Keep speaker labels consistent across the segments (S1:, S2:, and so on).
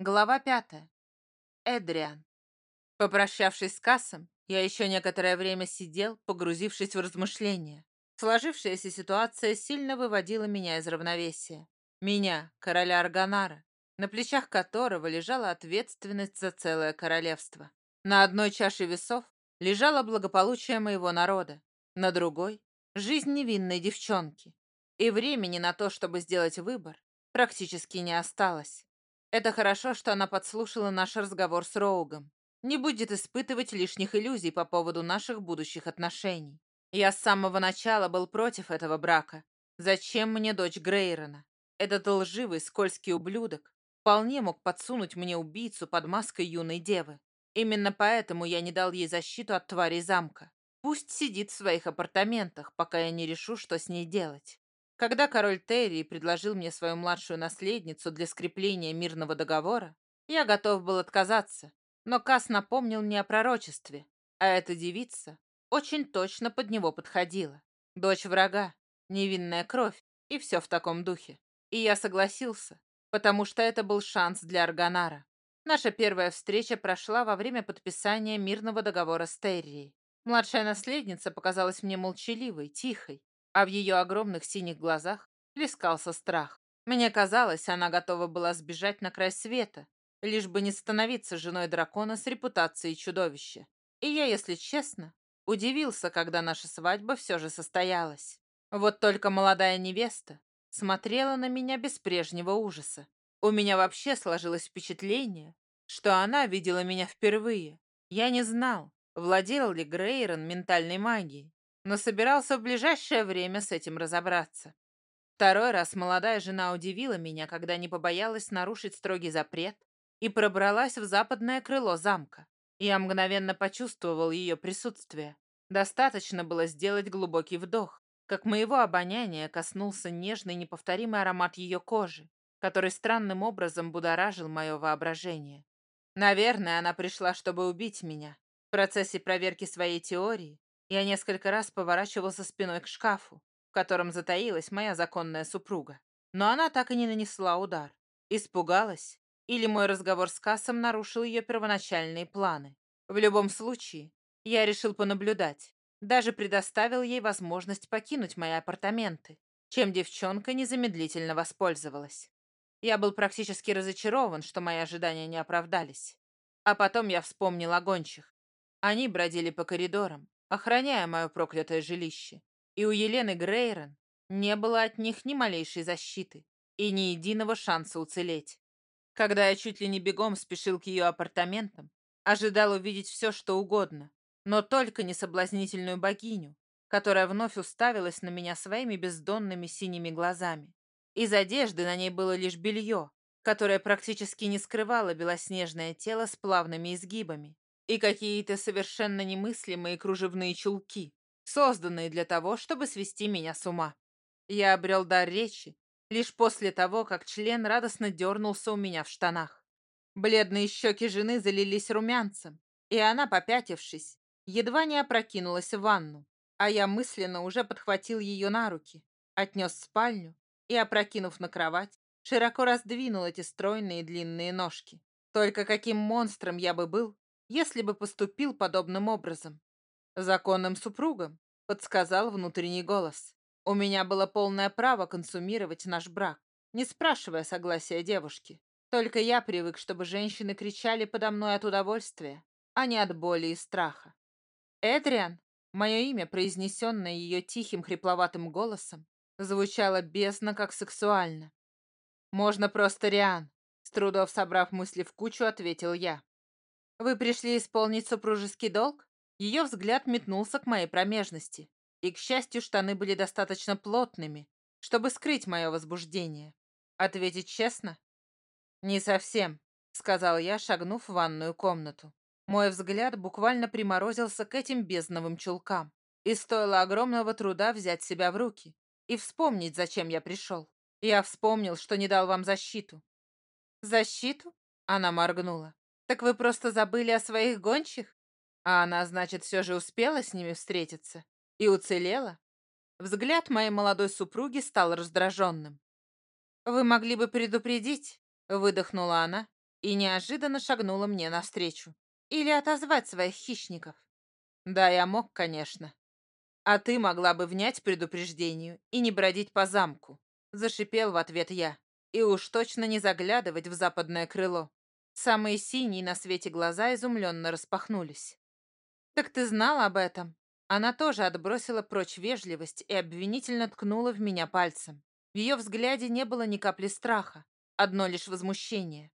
S1: Глава пятая. Эдриан. Попрощавшись с Кассом, я еще некоторое время сидел, погрузившись в размышления. Сложившаяся ситуация сильно выводила меня из равновесия. Меня, короля Арганара, на плечах которого лежала ответственность за целое королевство. На одной чаше весов лежало благополучие моего народа, на другой — жизнь невинной девчонки. И времени на то, чтобы сделать выбор, практически не осталось. Это хорошо, что она подслушала наш разговор с Роугом. Не будет испытывать лишних иллюзий по поводу наших будущих отношений. Я с самого начала был против этого брака. Зачем мне дочь Грейрона? Этот лживый, скользкий ублюдок вполне мог подсунуть мне убийцу под маской юной девы. Именно поэтому я не дал ей защиту от тварей замка. Пусть сидит в своих апартаментах, пока я не решу, что с ней делать. Когда король Терри предложил мне свою младшую наследницу для скрепления мирного договора, я готов был отказаться, но Кас напомнил мне о пророчестве, а эта девица очень точно под него подходила. Дочь врага, невинная кровь и все в таком духе. И я согласился, потому что это был шанс для Арганара. Наша первая встреча прошла во время подписания мирного договора с Террией. Младшая наследница показалась мне молчаливой, тихой, а в ее огромных синих глазах плескался страх. Мне казалось, она готова была сбежать на край света, лишь бы не становиться женой дракона с репутацией чудовища. И я, если честно, удивился, когда наша свадьба все же состоялась. Вот только молодая невеста смотрела на меня без прежнего ужаса. У меня вообще сложилось впечатление, что она видела меня впервые. Я не знал, владел ли Грейрон ментальной магией, но собирался в ближайшее время с этим разобраться. Второй раз молодая жена удивила меня, когда не побоялась нарушить строгий запрет и пробралась в западное крыло замка. Я мгновенно почувствовал ее присутствие. Достаточно было сделать глубокий вдох, как моего обоняния коснулся нежный неповторимый аромат ее кожи, который странным образом будоражил мое воображение. Наверное, она пришла, чтобы убить меня. В процессе проверки своей теории я несколько раз поворачивался спиной к шкафу, в котором затаилась моя законная супруга. Но она так и не нанесла удар. Испугалась, или мой разговор с Кассом нарушил ее первоначальные планы. В любом случае, я решил понаблюдать. Даже предоставил ей возможность покинуть мои апартаменты, чем девчонка незамедлительно воспользовалась. Я был практически разочарован, что мои ожидания не оправдались. А потом я вспомнил о гончих. Они бродили по коридорам, охраняя мое проклятое жилище. И у Елены Грейрон не было от них ни малейшей защиты и ни единого шанса уцелеть. Когда я чуть ли не бегом спешил к ее апартаментам, ожидал увидеть все, что угодно, но только не соблазнительную богиню, которая вновь уставилась на меня своими бездонными синими глазами. Из одежды на ней было лишь белье, которое практически не скрывало белоснежное тело с плавными изгибами и какие-то совершенно немыслимые кружевные чулки, созданные для того, чтобы свести меня с ума. Я обрел дар речи лишь после того, как член радостно дернулся у меня в штанах. Бледные щеки жены залились румянцем, и она, попятившись, едва не опрокинулась в ванну, а я мысленно уже подхватил ее на руки, отнес в спальню и, опрокинув на кровать, широко раздвинул эти стройные длинные ножки. Только каким монстром я бы был, если бы поступил подобным образом. Законным супругом, подсказал внутренний голос. У меня было полное право консумировать наш брак, не спрашивая согласия девушки. Только я привык, чтобы женщины кричали подо мной от удовольствия, а не от боли и страха. Эдриан, мое имя, произнесенное ее тихим хрипловатым голосом, звучало бездно как сексуально. «Можно просто Риан», — с трудов собрав мысли в кучу, ответил я. «Вы пришли исполнить супружеский долг?» Ее взгляд метнулся к моей промежности, и, к счастью, штаны были достаточно плотными, чтобы скрыть мое возбуждение. Ответить честно? «Не совсем», — сказал я, шагнув в ванную комнату. Мой взгляд буквально приморозился к этим бездновым чулкам, и стоило огромного труда взять себя в руки и вспомнить, зачем я пришел. Я вспомнил, что не дал вам защиту. «Защиту?» — она моргнула. «Так вы просто забыли о своих гончих? А она, значит, все же успела с ними встретиться? И уцелела?» Взгляд моей молодой супруги стал раздраженным. «Вы могли бы предупредить», — выдохнула она, и неожиданно шагнула мне навстречу. Или отозвать своих хищников. Да, я мог, конечно. А ты могла бы внять предупреждению и не бродить по замку. Зашипел в ответ я. И уж точно не заглядывать в западное крыло. Самые синие на свете глаза изумленно распахнулись. «Так ты знал об этом?» Она тоже отбросила прочь вежливость и обвинительно ткнула в меня пальцем. В ее взгляде не было ни капли страха, одно лишь возмущение.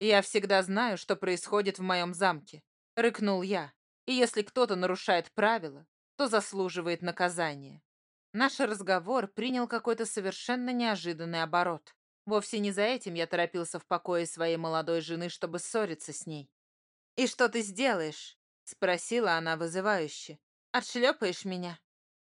S1: «Я всегда знаю, что происходит в моем замке», — рыкнул я. «И если кто-то нарушает правила, то заслуживает наказания». Наш разговор принял какой-то совершенно неожиданный оборот. Вовсе не за этим я торопился в покое своей молодой жены, чтобы ссориться с ней. «И что ты сделаешь?» — спросила она вызывающе. «Отшлепаешь меня?»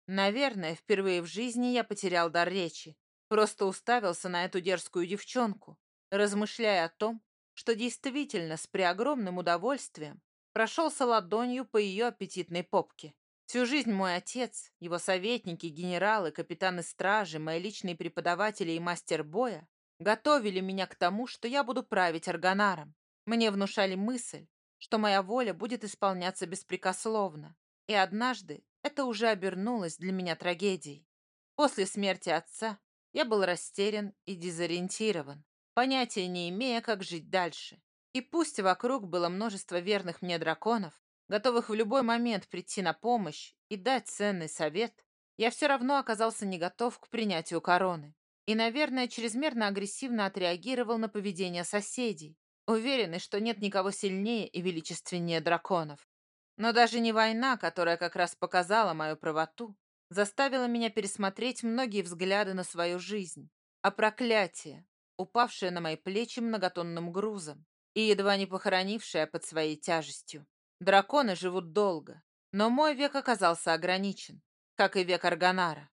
S1: Наверное, впервые в жизни я потерял дар речи. Просто уставился на эту дерзкую девчонку, размышляя о том, что действительно с преогромным удовольствием прошелся ладонью по ее аппетитной попке. Всю жизнь мой отец, его советники, генералы, капитаны стражи, мои личные преподаватели и мастер боя готовили меня к тому, что я буду править органаром. Мне внушали мысль, что моя воля будет исполняться беспрекословно. И однажды это уже обернулось для меня трагедией. После смерти отца я был растерян и дезориентирован понятия не имея, как жить дальше. И пусть вокруг было множество верных мне драконов, готовых в любой момент прийти на помощь и дать ценный совет, я все равно оказался не готов к принятию короны. И, наверное, чрезмерно агрессивно отреагировал на поведение соседей, уверенный, что нет никого сильнее и величественнее драконов. Но даже не война, которая как раз показала мою правоту, заставила меня пересмотреть многие взгляды на свою жизнь, а проклятие, упавшая на мои плечи многотонным грузом и едва не похоронившая под своей тяжестью. Драконы живут долго, но мой век оказался ограничен, как и век Арганара.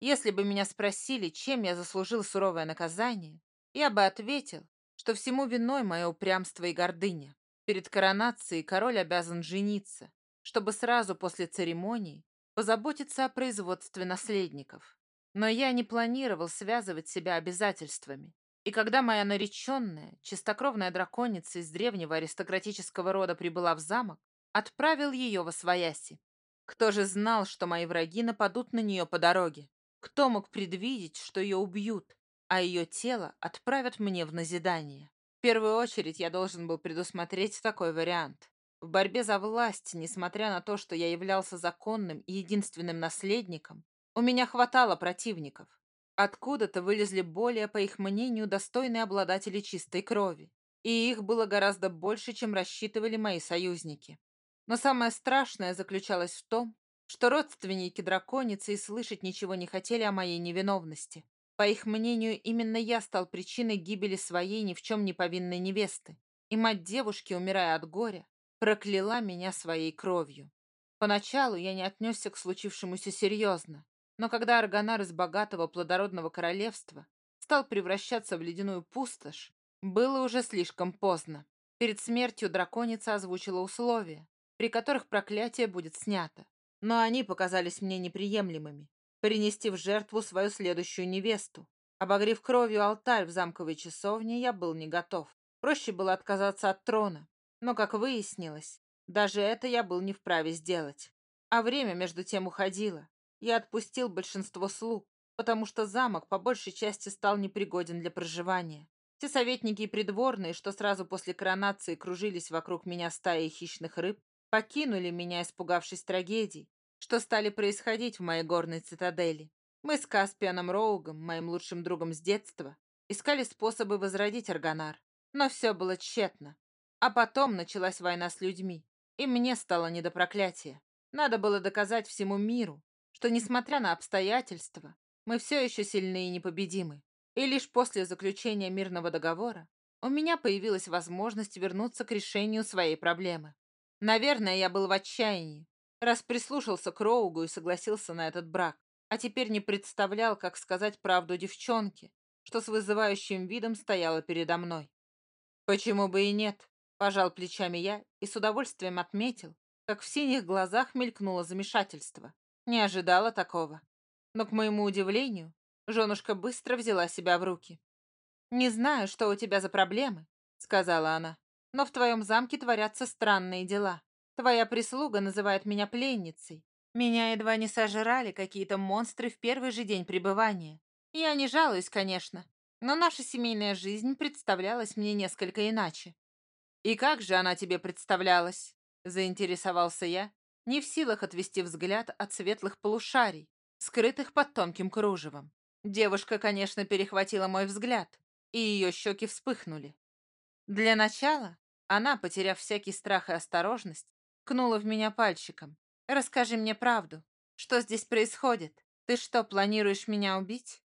S1: Если бы меня спросили, чем я заслужил суровое наказание, я бы ответил, что всему виной мое упрямство и гордыня. Перед коронацией король обязан жениться, чтобы сразу после церемонии позаботиться о производстве наследников. Но я не планировал связывать себя обязательствами и когда моя нареченная, чистокровная драконица из древнего аристократического рода прибыла в замок, отправил ее во свояси. Кто же знал, что мои враги нападут на нее по дороге? Кто мог предвидеть, что ее убьют, а ее тело отправят мне в назидание? В первую очередь я должен был предусмотреть такой вариант. В борьбе за власть, несмотря на то, что я являлся законным и единственным наследником, у меня хватало противников. Откуда-то вылезли более, по их мнению, достойные обладатели чистой крови. И их было гораздо больше, чем рассчитывали мои союзники. Но самое страшное заключалось в том, что родственники драконицы и слышать ничего не хотели о моей невиновности. По их мнению, именно я стал причиной гибели своей ни в чем не повинной невесты. И мать девушки, умирая от горя, прокляла меня своей кровью. Поначалу я не отнесся к случившемуся серьезно, но когда Аргонар из богатого плодородного королевства стал превращаться в ледяную пустошь, было уже слишком поздно. Перед смертью драконица озвучила условия, при которых проклятие будет снято. Но они показались мне неприемлемыми. Принести в жертву свою следующую невесту. Обогрев кровью алтарь в замковой часовне, я был не готов. Проще было отказаться от трона. Но, как выяснилось, даже это я был не вправе сделать. А время между тем уходило. Я отпустил большинство слуг, потому что замок по большей части стал непригоден для проживания. Все советники и придворные, что сразу после коронации кружились вокруг меня стаей хищных рыб, покинули меня, испугавшись трагедий, что стали происходить в моей горной цитадели. Мы с Каспианом Роугом, моим лучшим другом с детства, искали способы возродить Аргонар, но все было тщетно. А потом началась война с людьми, и мне стало не до проклятия. Надо было доказать всему миру, что, несмотря на обстоятельства, мы все еще сильны и непобедимы. И лишь после заключения мирного договора у меня появилась возможность вернуться к решению своей проблемы. Наверное, я был в отчаянии, раз прислушался к Роугу и согласился на этот брак, а теперь не представлял, как сказать правду девчонке, что с вызывающим видом стояла передо мной. «Почему бы и нет?» – пожал плечами я и с удовольствием отметил, как в синих глазах мелькнуло замешательство. Не ожидала такого. Но, к моему удивлению, женушка быстро взяла себя в руки. «Не знаю, что у тебя за проблемы, — сказала она. «Но в твоем замке творятся странные дела. Твоя прислуга называет меня пленницей. Меня едва не сожрали какие-то монстры в первый же день пребывания. Я не жалуюсь, конечно, но наша семейная жизнь представлялась мне несколько иначе. «И как же она тебе представлялась?» — заинтересовался я, не в силах отвести взгляд от светлых полушарий, скрытых под тонким кружевом. Девушка, конечно, перехватила мой взгляд, и ее щеки вспыхнули. Для начала она, потеряв всякий страх и осторожность, ткнула в меня пальчиком. «Расскажи мне правду. Что здесь происходит? Ты что, планируешь меня убить?»